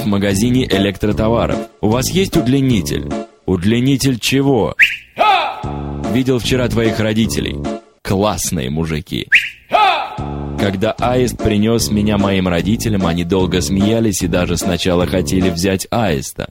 в магазине электротоваров. У вас есть удлинитель? Удлинитель чего? Видел вчера твоих родителей. Классные мужики. Когда аист принес меня моим родителям, они долго смеялись и даже сначала хотели взять аиста.